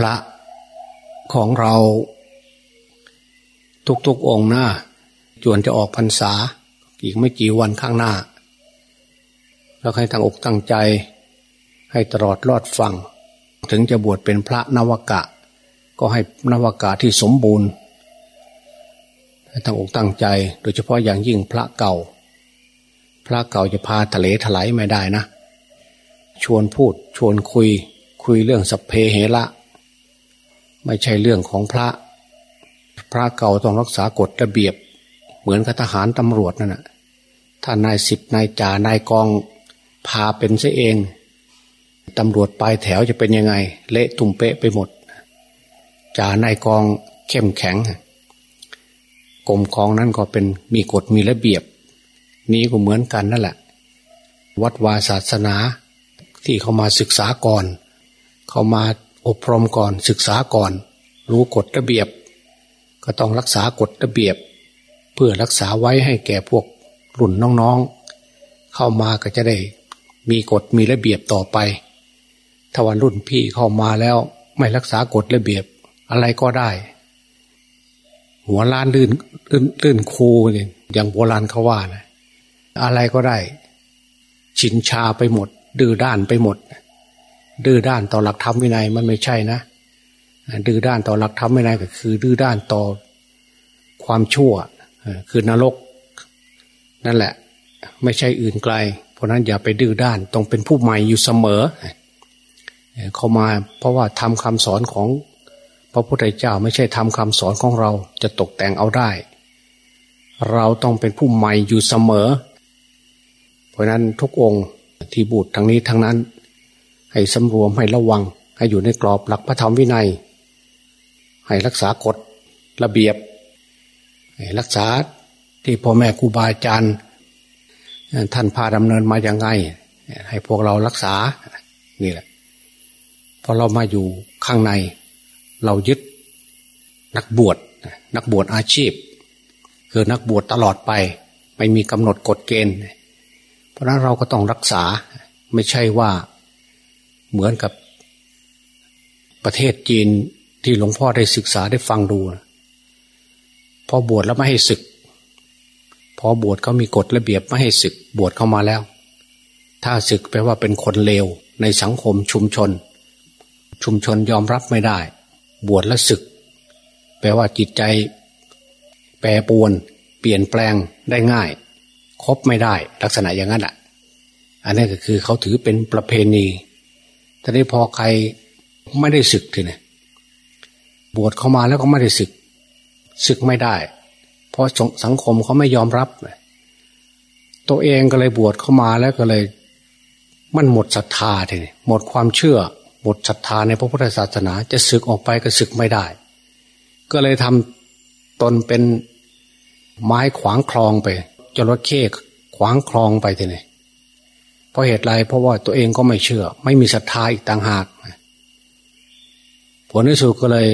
พระของเราทุกๆองค์น้าจวนจะออกพรรษา อีกไม่กี่วันข้างหน้า แล้วให้ตั้งอกตั้งใจ ให้ตลอดรอดฟัง ถึงจะบวชเป็นพระนวกะ ก็ให้นวกะที่สมบูรณ์ให้ตั้งอกตั้งใจ โดยเฉพาะอย่างยิ่งพระเก่า พระเก่าจะพาทะเลถลายไม่ได้นะ ชวนพูดชวนคุย คุยเรื่องสัพเพเหระ ไม่ใช่เรื่องของพระ พระเก่าต้องรักษากฎระเบียบ เหมือนกับทหารตำรวจนั่นแหะถ้านายสิบนายจ่านายกองพาเป็นซะเองตำรวจปลายแถวจะเป็นยังไง เละตุ่มเป๊ะไปหมดจ่านายกองเข้มแข็งกรมกองนั้นก็เป็นมีกฎมีระเบียบ นี้ก็เหมือนกันนั่นแหละ วัดวาศาสนาที่เขามาศึกษาก่อน เขามา อบรมก่อนศึกษาก่อน รู้กฎระเบียบ ก็ต้องรักษากฎระเบียบ เพื่อรักษาไว้ให้แก่พวกรุ่นน้องๆ เข้ามาก็จะได้มีกฎมีระเบียบต่อไปถ้าวันรุ่นพี่เข้ามาแล้ว ไม่รักษากฎระเบียบ อะไรก็ได้ หัวล้านลื่นลื่นลื่นคูเนี่ยอย่างโบราณเขาว่านะอะไรก็ได้ ชินชาไปหมด ดื้อด้านไปหมด ดื้อด้านต่อหลักธรรมวินัยมันไม่ใช่นะดื้อด้านต่อหลักธรรมวินัยก็คือ ดื้อด้านต่อความชั่วคือนรก นั่นแหละ ไม่ใช่อื่นไกล เพราะนั้นอย่าไปดื้อด้านต้องเป็นผู้ใหม่อยู่เสมอ เข้ามาเพราะว่าทำคำสอนของพระพุทธเจ้าไม่ใช่ทำคำสอนของเราจะตกแต่งเอาได้ เราต้องเป็นผู้ใหม่อยู่เสมอ เพราะนั้นทุกองค์ที่บูดทั้งนี้ทั้งนั้น ให้สำรวมให้ระวัง ให้อยู่ในกรอบหลักพระธรรมวินัย ให้รักษากฎระเบียบให้รักษาที่พ่อแม่ครูบาอาจารย์ท่านพาดำเนินมาอย่างไง ให้พวกเรารักษานี่แหละพอเรามาอยู่ข้างใน เรายึดนักบวชนักบวชอาชีพ คือนักบวชตลอดไป ไม่มีกำหนดกฎเกณฑ์ เพราะนั้นเราก็ต้องรักษาไม่ใช่ว่า เหมือนกับประเทศจีนที่หลวงพ่อได้ศึกษาได้ฟังดูพอบวชแล้วไม่ให้ศึก พอบวชเขามีกฎระเบียบไม่ให้ศึกบวชเข้ามาแล้ว ถ้าศึกแปลว่าเป็นคนเลวในสังคมชุมชน ชุมชนยอมรับไม่ได้ บวชแล้วศึก แปลว่าจิตใจ แปรปวน เปลี่ยนแปลงได้ง่ายครบไม่ได้ ลักษณะอย่างนั้นอะ อันนี้ก็คือเขาถือเป็นประเพณี ทีนี้พอใครไม่ได้ศึกทีนี่บวชเข้ามาแล้วก็ไม่ได้ศึกศึกไม่ได้ เพราะสังคมเขาไม่ยอมรับ ตัวเองก็เลยบวชเข้ามาแล้วก็เลย มันหมดศรัทธาทีนี้หมดความเชื่อ หมดศรัทธาในพระพุทธศาสนาจะศึกออกไปก็ศึกไม่ได้ ก็เลยทำตนเป็นไม้ขวางคลองไปจระเข้ขวางคลองไปทีนี้ เพราะเหตุไรเพราะว่าตัวเองก็ไม่เชื่อ ไม่มีศรัทธาอีกต่างหากผลที่สุดก็เลย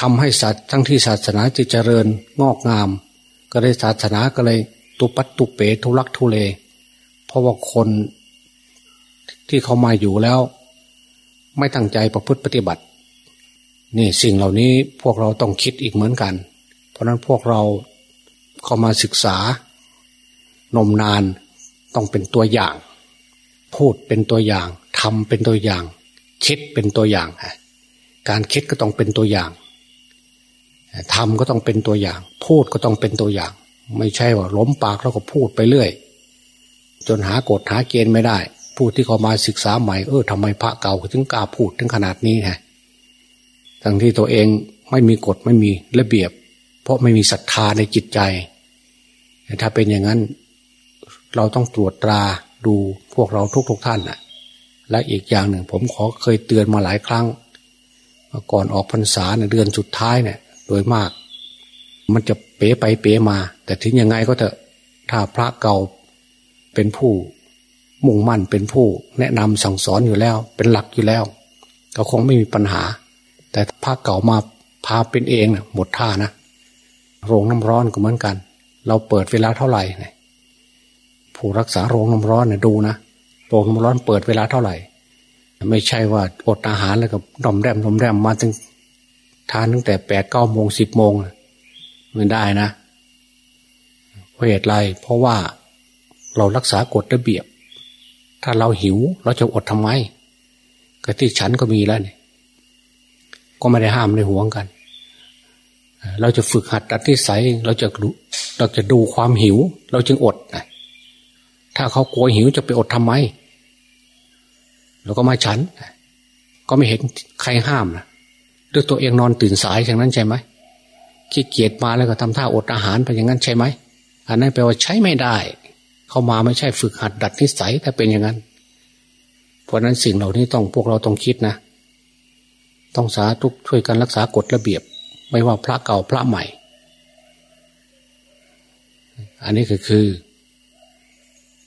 ทำให้สัตว์ทั้งที่ศาสนาจะเจริญงอกงาม ก็เลยศาสนาก็เลยตุปัตตุเปทุลักทุเล เพราะว่าคนที่เขามาอยู่แล้ว ไม่ตั้งใจประพฤติปฏิบัติ นี่สิ่งเหล่านี้พวกเราต้องคิดอีกเหมือนกัน เพราะนั้นพวกเราเข้ามาศึกษานมนานต้องเป็นตัวอย่าง พูดเป็นตัวอย่างทำเป็นตัวอย่าง คิดเป็นตัวอย่าง การคิดก็ต้องเป็นตัวอย่างทำก็ต้องเป็นตัวอย่าง พูดก็ต้องเป็นตัวอย่าง ไม่ใช่ว่าล้มปากแล้วก็พูดไปเรื่อย จนหากฎหาเกณฑ์ไม่ได้ ผู้ที่เขามาศึกษาใหม่เออทำไมพระเก่าถึงกล้าพูดถึงขนาดนี้ฮะทั้งที่ตัวเองไม่มีกฎไม่มีระเบียบ เพราะไม่มีศรัทธาในจิตใจ ถ้าเป็นอย่างนั้น เราต้องตรวจตรา ดูพวกเราทุก ๆทท่านน่ะและอีกอย่างหนึ่งผมขอเคยเตือนมาหลายครั้งก่อนออกพรรษาเนี่ยเดือนสุดท้ายเนี่ย โดยมาก มันจะเป๋ไปเป๋มา แต่ถึงยังไงก็เถอะถ้าพระเก่าเป็นผู้มุ่งมั่นเป็นผู้แนะนำสั่งสอนอยู่แล้ว เป็นหลักอยู่แล้ว ก็คงไม่มีปัญหา แต่ภาคเก่ามาพาเป็นเองนะหมดท่านะโรงน้ำร้อนก็เหมือนกัน เราเปิดเวลาเท่าไหร่เนี่ย ผู้รักษาโรงน้ำร้อนเนี่ยดูนะโรงน้ำร้อนเปิดเวลาเท่าไหร่ ไม่ใช่ว่าอดอาหารแล้วก็ดมแรมดมแรมมาตั้งทานตั้งแต่แปดเก้าโมงสิบโมงไม่ได้นะเพราะเหตุไรเพราะว่าเรารักษากฎระเบียบ ถ้าเราหิวเราจะอดทำไมก็ที่ฉันก็มีแล้วเนี่ยก็ไม่ได้ห้ามในห่วงกัน เราจะฝึกหัดดัดที่ใสเราจะเราจะดูความหิว เราจึงอดนะาเขากลัวหิวจะไปอดทำไมเราก็มาฉัน ก็ไม่เห็นใครห้ามนะด้วยตัวเองนอนตื่นสายอย่างนั้นใช่ไหมขี้เกียจมาแล้วก็ทำท่าอดอาหารไปอย่างนั้นใช่ไหม อันนั้นแปลว่าใช้ไม่ได้ เขามาไม่ใช่ฝึกหัดดัดนิสัยถ้าเป็นอย่างนั้น เพราะนั้นสิ่งเหล่านี้ต้องพวกเราต้องคิดนะ ต้องสาทุกช่วยกันรักษากฎระเบียบ ไม่ว่าพระเก่าพระใหม่ อันนี้คือคือ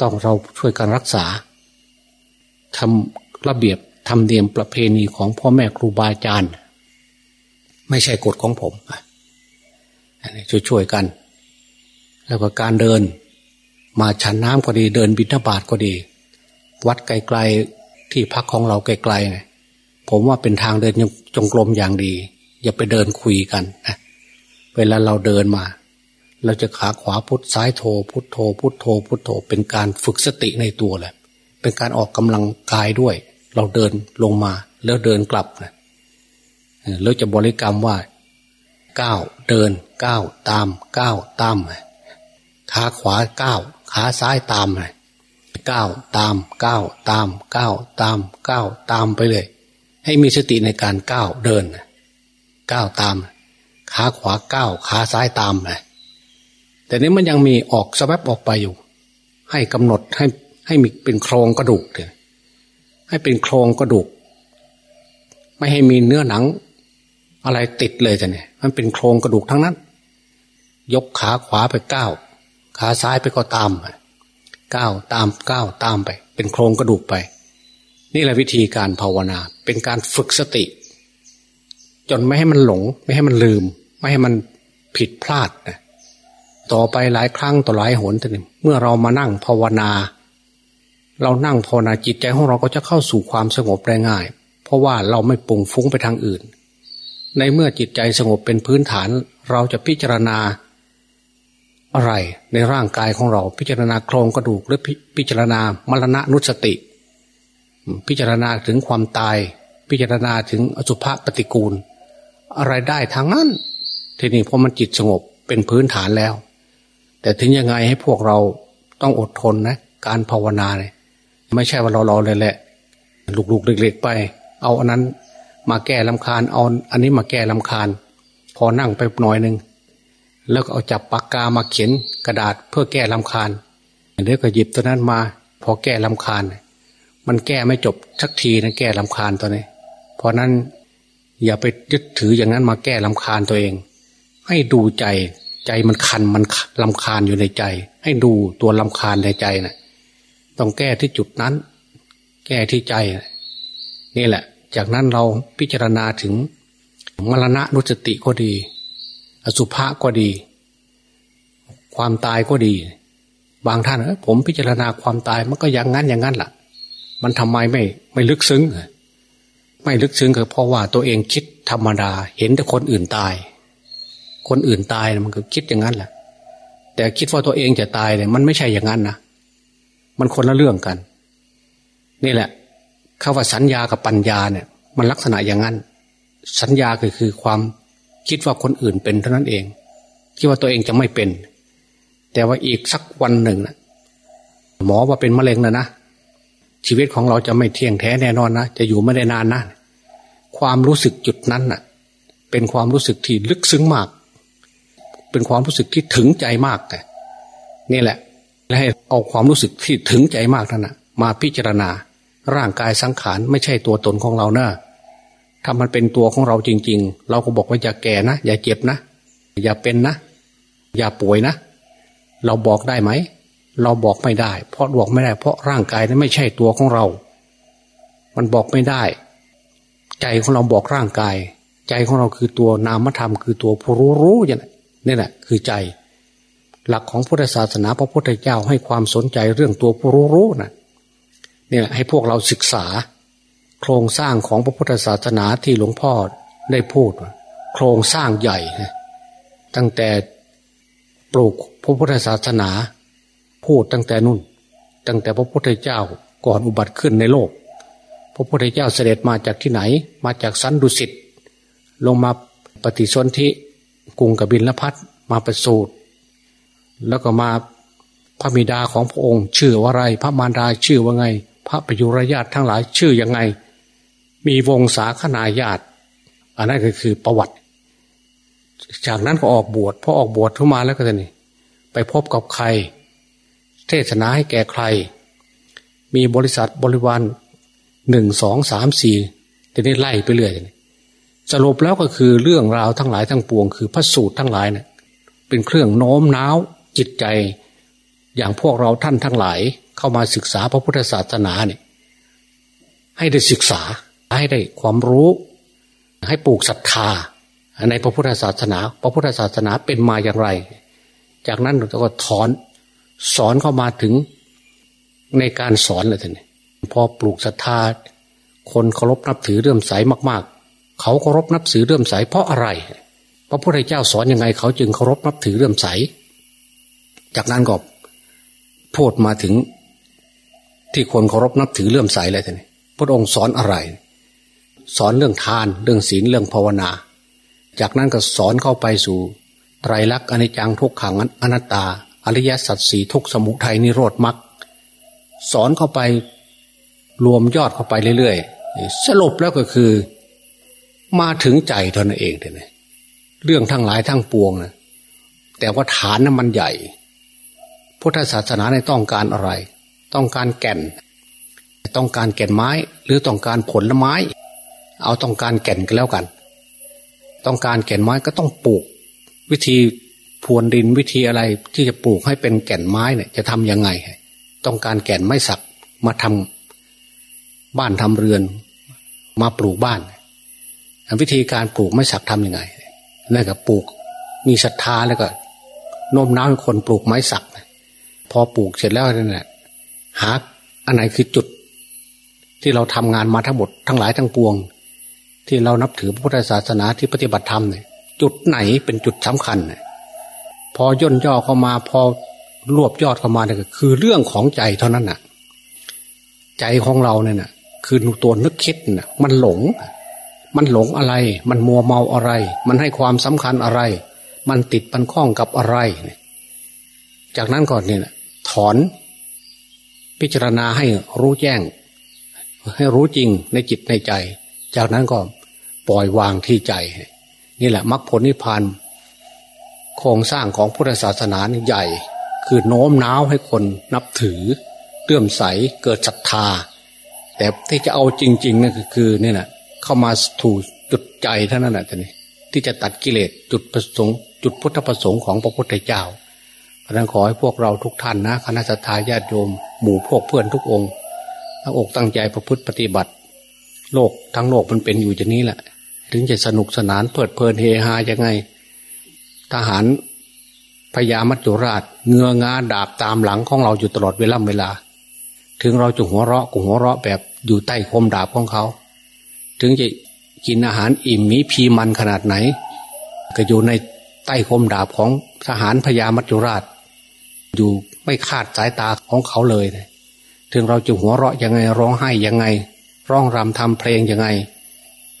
ต้องเราช่วยกันรักษาทำระเบียบทำเนียมประเพณีของพ่อแม่ครูบาอาจารย์ ไม่ใช่กฎของผมอันนี้ช่วยๆกัน แล้วก็การเดิน มาฉันน้ำก็ดี เดินบิณฑบาตก็ดี วัดไกลๆที่พักของเราไกลๆผมว่าเป็นทางเดินจงกรมอย่างดี อย่าไปเดินคุยกันนะเวลาเราเดินมา เราจะขาขวาพุทซ้ายโทพุทโทพุทโทพุทโทเป็นการฝึกสติในตัวแหละเป็นการออกกำลังกายด้วย เราเดินลงมาแล้วเดินกลับนะแล้วจะบริกรรมว่าก้าวเดินก้าวตามก้าวตามขาขวาก้าวขาซ้ายตามก้าวตามก้าวตามก้าวตามก้าวตามไปเลย ให้มีสติในการก้าวเดินก้าวตามขาขวาก้าวขาซ้ายตามนะ แต่นี้มันยังมีออกสแวบออกไปอยู่ ให้กำหนดให้ให้มีเป็นโครงกระดูกเถอะให้เป็นโครงกระดูก ไม่ให้มีเนื้อหนัง อะไรติดเลยแต่เนี่ย มันเป็นโครงกระดูกทั้งนั้น ยกขาขวาไปก้าวขาซ้ายไปก็ตามก้าวตามก้าวตามไป เป็นโครงกระดูกไป นี่แหละวิธีการภาวนา เป็นการฝึกสติ จนไม่ให้มันหลง ไม่ให้มันลืม ไม่ให้มันผิดพลาดนะ ต่อไปหลายครั้งต่อหลายหนแต่เมื่อเรามานั่งภาวนา เรานั่งภาวนาจิตใจของเราก็จะเข้าสู่ความสงบได้ง่าย เพราะว่าเราไม่ปุ่งฟุ้งไปทางอื่น ในเมื่อจิตใจสงบเป็นพื้นฐาน เราจะพิจารณา อะไรในร่างกายของเรา พิจารณาโครงกระดูกหรือพิจารณามรณะนุสติ พิจารณาถึงความตาย พิจารณาถึงอสุภะปฏิกูล อะไรได้ทางนั้น ทีนี้พอมันจิตสงบเป็นพื้นฐานแล้ว แต่ถึงยังไงให้พวกเราต้องอดทนนะ การภาวนาเนี่ยไม่ใช่ว่าเรารอเลยแหละลูกๆเล็กๆไป เอาอันนั้นมาแก้ลำคาญเอาอันนี้มาแก้ลำคาญ พอนั่งไปหน่อยหนึ่งแล้วก็เอาจับปากกามาเขียนกระดาษเพื่อแก้ลำคาญเดี๋ยวก็หยิบตัวนั้นมา พอแก้ลำคาญ มันแก้ไม่จบสักทีนะแก้ลำคาญตัวนี้ เพราะนั้นอย่าไปยึดถืออย่างนั้นมาแก้ลำคาญตัวเอง ให้ดูใจ ใจมันคันมันลำคาญอยู่ในใจ ให้ดูตัวลำคาญในใจนะ่ะ ต้องแก้ที่จุดนั้น แก้ที่ใจ นี่แหละ จากนั้นเราพิจารณาถึงมรณะนุสติก็ดี อสุภะก็ดี ความตายก็ดี บางท่านเออผมพิจารณาความตายมันก็อย่างนั้นอย่างนั้นแหละมันทำไมไม่ไม่ลึกซึ้งไม่ลึกซึ้งก็เพราะว่าตัวเองคิดธรรมดา เห็นแต่คนอื่นตาย คนอื่นตายมันก็คิดอย่างนั้นแหละ แต่คิดว่าตัวเองจะตายเนี่ยมันไม่ใช่อย่างนั้นนะมันคนละเรื่องกัน นี่แหละคาว่าสัญญากับปัญญาเนี่ย มันลักษณะอย่างนั้น สัญญาคือคือความคิดว่าคนอื่นเป็นเท่านั้นเอง คิดว่าตัวเองจะไม่เป็น แต่ว่าอีกสักวันหนึ่งนะหมอว่าเป็นมะเร็งนะนะชีวิตของเราจะไม่เที่ยงแท้แน่นอนนะจะอยู่ไม่ได้นานนะความรู้สึกจุดนั้นน่ะ เป็นความรู้สึกที่ลึกซึ้งมาก เป็นความรู้สึกที่ถึงใจมากแต่นี่แหละและให้เอาความรู้สึกที่ถึงใจมากนั่นนะมาพิจารณา ร่างกายสังขารไม่ใช่ตัวตนของเราเนะถ้ามันเป็นตัวของเราจริง ๆ เราก็บอกว่าอย่าแก่นะอย่าเจ็บนะ อย่าเป็นนะ อย่าป่วยนะ เราบอกได้ไหม เราบอกไม่ได้ เพราะบอกไม่ได้ เพราะร่างกายนั้นไม่ใช่ตัวของเรา มันบอกไม่ได้ ใจของเราบอกร่างกาย ใจของเราคือตัวนามธรรมคือตัวผู้รู้รู้อย่างนี้น นี่แหละคือใจ หลักของพุทธศาสนาพระพุทธเจ้าให้ความสนใจเรื่องตัวผู้รู้รู้นะเนี่ยให้พวกเราศึกษา โครงสร้างของพระพุทธศาสนาที่หลวงพ่อได้พูด โครงสร้างใหญ่ ตั้งแต่ปลูกพระพุทธศาสนา พูดตั้งแต่นุ่น ตั้งแต่พระพุทธเจ้าก่อนอุบัติขึ้นในโลก พระพุทธเจ้าเสด็จมาจากที่ไหน มาจากสันดุสิตลงมาปฏิสนธิ กรุงกบินลพัทมาประสูติแล้วก็มาพระมิดาของพระองค์ ชื่อว่าไร พระมารดาชื่อว่าไง พระปยุรญาติทั้งหลายชื่อยังไง มีวงศาคณาญาติ อันนั้นก็คือประวัติ จากนั้นก็ออกบวชพอออกบวชขึ้นมาแล้วก็จะนี่ไปพบกับใคร เทศนาให้แก่ใคร มีบริษัทบริวารหนึ่งสองสามสี่ทีนี้ไล่ไปเรื่อย สรุปแล้วก็คือเรื่องราวทั้งหลายทั้งปวง คือพระสูตรทั้งหลายเนะี่ยเป็นเครื่องโน้มน้าวจิตใจ อย่างพวกเราท่านทั้งหลาย เข้ามาศึกษาพระพุทธศาสนาเนี่ยให้ได้ศึกษาให้ได้ความรู้ ให้ปลูกศรัทธา ในพระพุทธศาสนา พระพุทธศาสนาเป็นมาอย่างไร จากนั้นเราก็ถอนสอนเข้ามาถึงในการสอนเลยท่านพอปลูกศรัทธา คนเคารพนับถือเรื่มใสมาก ๆ เขาเคารพนับถือเรื่มใสเพราะอะไร พระพุทธเจ้าสอนยังไง เขาจึงเคารพนับถือเรื่มใส จากนั้นก็พูดมาถึงที่คนเคารพนับถือเลื่มใสเลยท่านพระองค์สอนอะไร สอนเรื่องทานเรื่องศีลเรื่องภาวนา จากนั้นก็สอนเข้าไปสู่ไตรลักษณ์อนิจจังทุกขังอนัตตา อริยสัจสี่ทุกสมุทัยนิโรธมรรคสอนเข้าไปรวมยอดเข้าไปเรื่อยๆ สรุปแล้วก็คือ มาถึงใจเท่านั้นเองเ่เรื่องทั้งหลายทั้งปวงนะแต่ว่าฐานนั้นมันใหญ่ พุทธศาสนาในต้องการอะไร ต้องการแก่น ต้องการแก่นไม้ หรือต้องการผลไม้ เอาต้องการแก่นกันแล้วกัน ต้องการแก่นไม้ก็ต้องปลูก วิธีพรวนดินวิธีอะไรที่จะปลูกให้เป็นแก่นไม้เนี่ยจะทำยังไง ต้องการแก่นไม้สักมาทำบ้านทำเรือน มาปลูกบ้าน วิธีการปลูกไม้สักทํำยังไงนั่นก็ปลูก มีศรัทธาแล้วก็โน้มน้าวให้คนปลูกไม้สัก พอปลูกเสร็จแล้วนั่นแหละหาอันไหนคือจุด ที่เราทำงานมาทั้งหมดทั้งหลายทั้งปวง ที่เรานับถือพระพุทธศาสนาที่ปฏิบัติธรรมเนี่ยจุดไหนเป็นจุดสำคัญพอย่นย่อเข้ามาพอรวบยอดเข้ามาเนี่ยคือเรื่องของใจเท่านั้นน่ะ ใจของเราเนี่ยน่ะ คือตัวนึกคิดน่ะ มันหลง มันหลงอะไร มันมัวเมาอะไร มันให้ความสำคัญอะไร มันติดมันคล้องกับอะไร จากนั้นก่อนเนี่ยถอน พิจารณาให้รู้แจ้ง ให้รู้จริงในจิตในใจ จากนั้นก็ปล่อยวางที่ใจ นี่แหละมรรคผลนิพพานโครงสร้างของพุทธศาสนาใหญ่ คือโน้มน้าวให้คนนับถือเลื่อมใสเกิดศรัทธา แต่ที่จะเอาจริงๆนั่นคือเนี่ยนะ เข้ามาถูกจุดใจเท่านั้นแหละท่านนี่ที่จะตัดกิเลสจุดประสงค์ จุดพุทธประสงค์ของพระพุทธเจ้าเพราะนั้นขอให้พวกเราทุกท่านนะคณะสัตยาญาติโยมหมู่พวกเพื่อนทุกองค์ตั้งอกตั้งใจประพฤติปฏิบัติ โลกทั้งโลกมันเป็นอยู่อย่างนี้แหละ ถึงจะสนุกสนานเพลิดเพลินเฮฮายังไง ทหารพญามัจจุราช เงืองาดาบตามหลังของเราอยู่ตลอดเวลาเวลา ถึงเราจะหัวเราะก็หัวเราะแบบอยู่ใต้คมดาบของเขา ถึงจะกินอาหารอิ่มมีพีมันขนาดไหน ก็อยู่ในใต้คมดาบของทหารพญามัจจุราช อยู่ไม่คาดสายตาของเขาเลยถึงเราจะหัวเราะยังไงร้องไห้ยังไง ร้องรำทำเพลงยังไง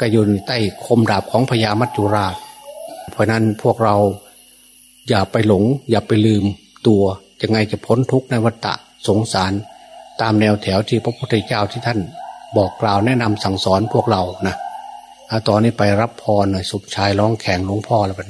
ก็อยู่ในใต้คมดาบของพญามัจจุราช เพราะนั้นพวกเราอย่าไปหลง อย่าไปลืมตัวยังไงจะพ้นทุกข์ในวัฏฏะสงสาร ตามแนวแถวที่พระพุทธเจ้าที่ท่าน บอกกล่าวแนะนำสั่งสอนพวกเรานะตอนนี้ไปรับพรหน่อยสุขชายร้องแข่งหลวงพ่อแล้วไป